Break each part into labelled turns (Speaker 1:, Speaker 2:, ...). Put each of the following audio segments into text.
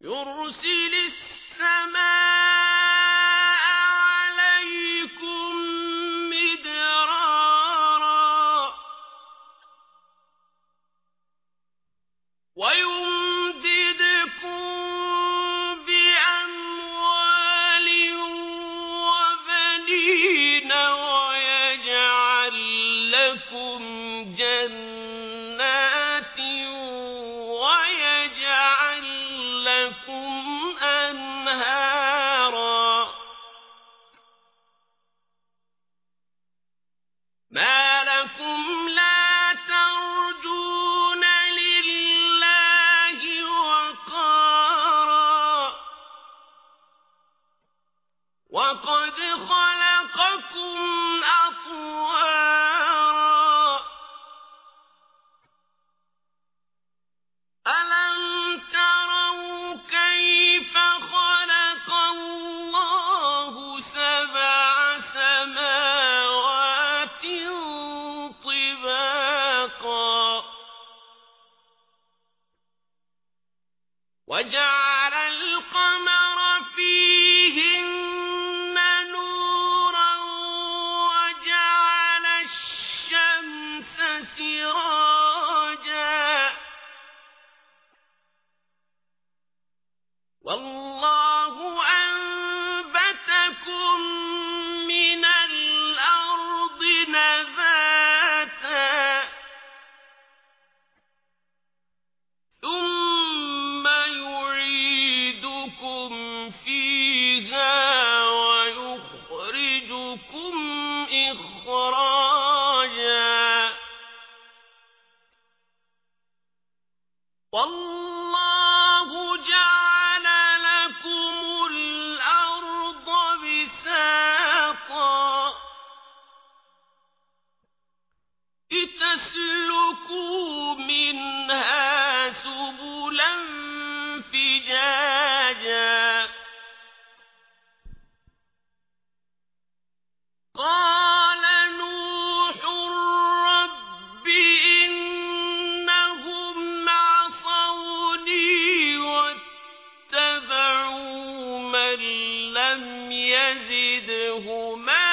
Speaker 1: يرسل السماء وقد خلقكم أطوارا ألم تروا كيف خلق الله سبع سماوات طباقا وجعل والله أنبتكم من الأرض نباتا ثم يعيدكم فيها ويخرجكم إخراجا والله من لم يزده ماله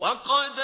Speaker 1: وقد